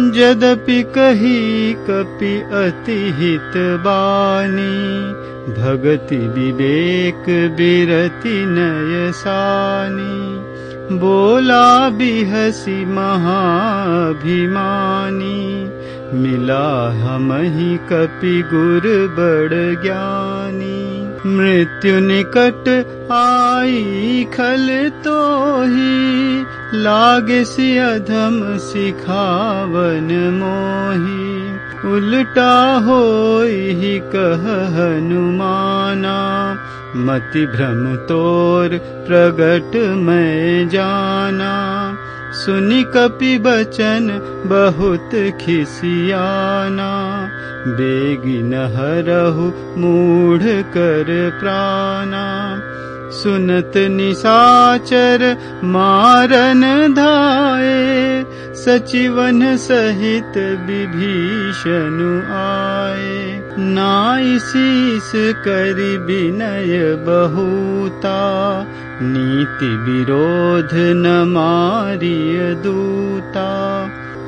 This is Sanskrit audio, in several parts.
कही कपि अति हित बानी भगति विवेक बिरति नयसानी बोला बिहसी महाभिमानी मिला हम ही कपि गुर बड़ ज्ञानी। मृत्यु निकट आई खल तो ही लागे सि अधम सिखावन मोही उल्टा हो ही कह हनुमाना। मति भ्रम तोर प्रगट मैं जाना। सुनि कपि बचन बहुत खिसियाना। बेगिन हरहु मूढ़ कर प्राणा सुनत निसाचर मारन धाये सचिवन सहित विभीषणु आए नाइसीस करि विनय बहुता नीति विरोध न मारिय दूता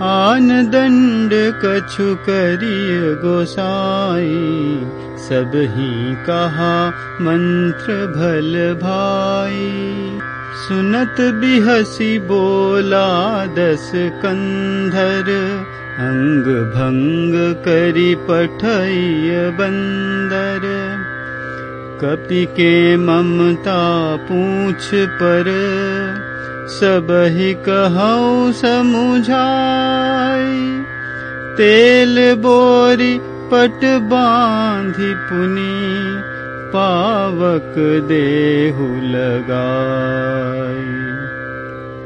आन दंड कछु करिय गोसाई। सब ही कहा मंत्र भल भाई। सुनत बिहसी बोला दस कंधर। अंग भंग करी पठय बंदर। कपि के ममता पूछ पर सब ही कहूँ समुझाई। तेल बोरी पट बांधि पुनी पावक देहु लगाई